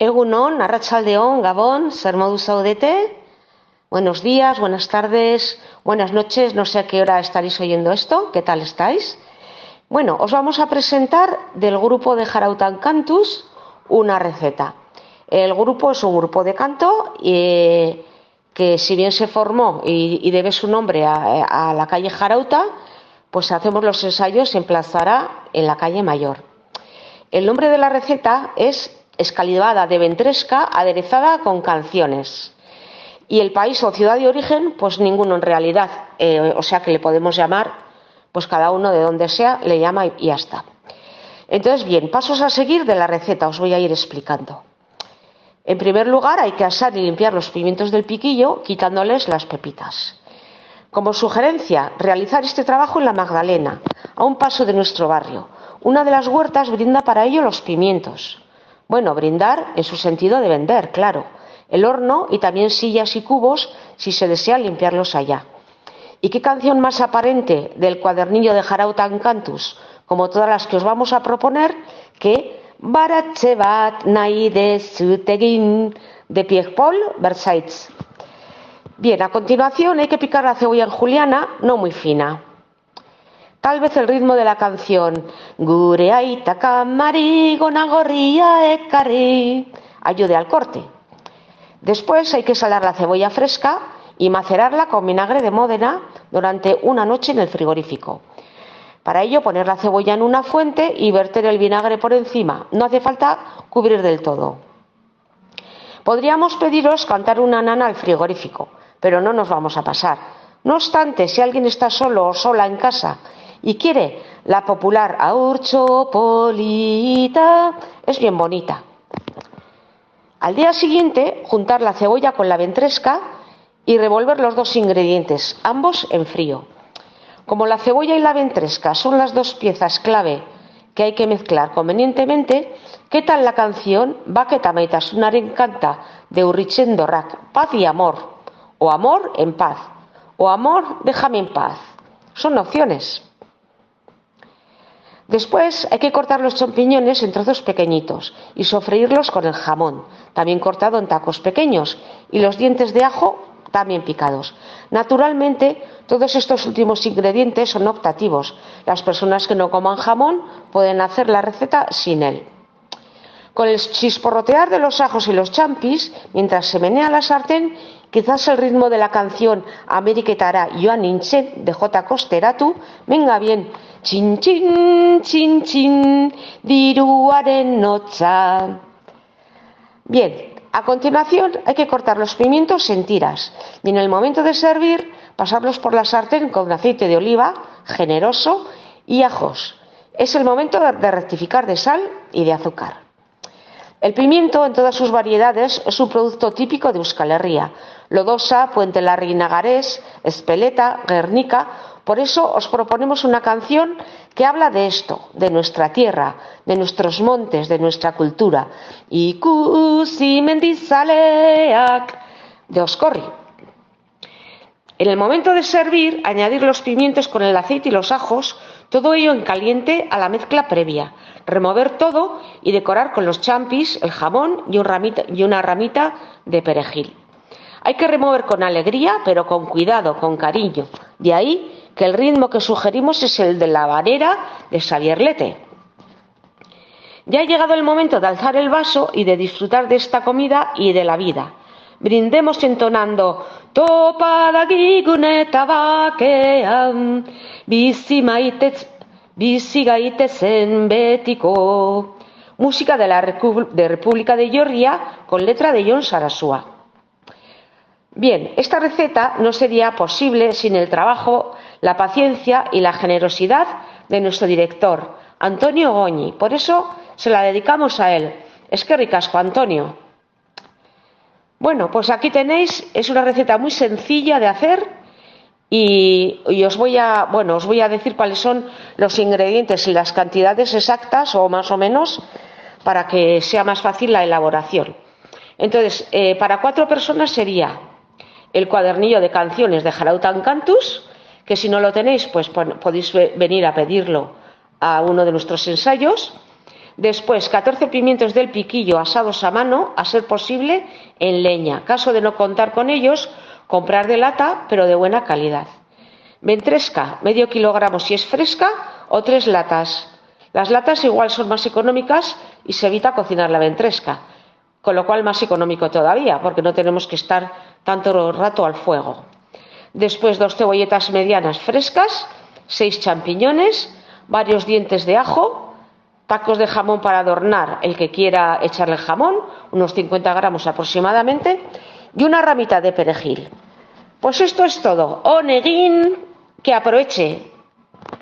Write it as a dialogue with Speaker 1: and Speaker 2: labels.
Speaker 1: Egunon, Arrachaldeón, Gabón, Saudete. Buenos días, buenas tardes, buenas noches. No sé a qué hora estaréis oyendo esto. ¿Qué tal estáis? Bueno, os vamos a presentar del grupo de Jarautan Cantus una receta. El grupo es un grupo de canto eh, que, si bien se formó y, debe su nombre a, la calle Jarauta, pues hacemos los ensayos en Plaza en la calle Mayor. El nombre de la receta es escalivada de ventresca aderezada con canciones. Y el país o ciudad de origen, pues ninguno en realidad. Eh, o sea que le podemos llamar, pues cada uno de donde sea, le llama y ya está. Entonces, bien, pasos a seguir de la receta, os voy a ir explicando. En primer lugar, hay que asar y limpiar los pimientos del piquillo, quitándoles las pepitas. Como sugerencia, realizar este trabajo en la Magdalena, a un paso de nuestro barrio. Una de las huertas brinda para ello los pimientos. Bueno, brindar en su sentido de vender, claro. El horno y también sillas y cubos si se desea limpiarlos allá. ¿Y qué canción más aparente del cuadernillo de Jarautan Cantus, como todas las que os vamos a proponer, que Baratzebat Naide Sutegin de Pierre Paul Versailles? Bien, a continuación hay que picar la cebolla en juliana, no muy fina. Tal vez el ritmo de la canción Gure aitaka gorria ekarri ayude al corte. Después hay que salar la cebolla fresca y macerarla con vinagre de Módena durante una noche en el frigorífico. Para ello poner la cebolla en una fuente y verter el vinagre por encima. No hace falta cubrir del todo. Podríamos pediros cantar una nana al frigorífico, pero no nos vamos a pasar. No obstante, si alguien está solo o sola en casa y quiere la popular aurchopolita, es bien bonita. Al día siguiente, juntar la cebolla con la ventresca y revolver los dos ingredientes, ambos en frío. Como la cebolla y la ventresca son las dos piezas clave que hay que mezclar convenientemente, ¿qué tal la canción una encanta de Urrichen Dorrak, Paz y Amor, o Amor en paz, o Amor déjame en paz? Son opciones. Después hay que cortar los champiñones en trozos pequeñitos y sofreírlos con el jamón, también cortado en tacos pequeños, y los dientes de ajo también picados. Naturalmente, todos estos últimos ingredientes son optativos. Las personas que no coman jamón pueden hacer la receta sin él. Con el chisporrotear de los ajos y los champis, mientras se menea la sartén, quizás el ritmo de la canción Ameriketara Joan Inchen de J. Costeratu venga bien Chin, chin, chin, chin, diruaren notza. Bien, a continuación hay que cortar los pimientos en tiras y en el momento de servir pasarlos por la sartén con aceite de oliva generoso y ajos. Es el momento de rectificar de sal y de azúcar. El pimiento en todas sus variedades es un producto típico de Euskal Herria. Lodosa, Puente Larri Nagarés, Espeleta, Guernica por eso os proponemos una canción que habla de esto, de nuestra tierra, de nuestros montes, de nuestra cultura. Ikusi mendizaleak de Oscorri. En el momento de servir, añadir los pimientos con el aceite y los ajos, todo ello en caliente a la mezcla previa. Remover todo y decorar con los champis, el jamón y, una ramita de perejil. Hay que remover con alegría, pero con cuidado, con cariño. De ahí que el ritmo que sugerimos es el de la varera de Xavier Lete. Ya ha llegado el momento de alzar el vaso y de disfrutar de esta comida y de la vida. Brindemos entonando Topa giguneta bakean, bizi, bizi gaitezen betiko. Música de la de República de Georgia con letra de John Sarasua. Bien, esta receta no sería posible sin el trabajo la paciencia y la generosidad de nuestro director, Antonio Goñi. Por eso se la dedicamos a él. Es que ricasco, Antonio. Bueno, pues aquí tenéis, es una receta muy sencilla de hacer y, os voy a, bueno, os voy a decir cuáles son los ingredientes y las cantidades exactas o más o menos para que sea más fácil la elaboración. Entonces, eh, para cuatro personas sería el cuadernillo de canciones de Jarautan Cantus, que si no lo tenéis, pues podéis venir a pedirlo a uno de nuestros ensayos. Después, 14 pimientos del piquillo asados a mano, a ser posible en leña. Caso de no contar con ellos, comprar de lata, pero de buena calidad. Ventresca, medio kilogramo si es fresca, o tres latas. Las latas igual son más económicas y se evita cocinar la ventresca, con lo cual más económico todavía, porque no tenemos que estar tanto rato al fuego. Después, dos cebolletas medianas frescas, seis champiñones, varios dientes de ajo, tacos de jamón para adornar el que quiera echarle jamón, unos 50 gramos aproximadamente, y una ramita de perejil. Pues esto es todo. Oneguín, que aproveche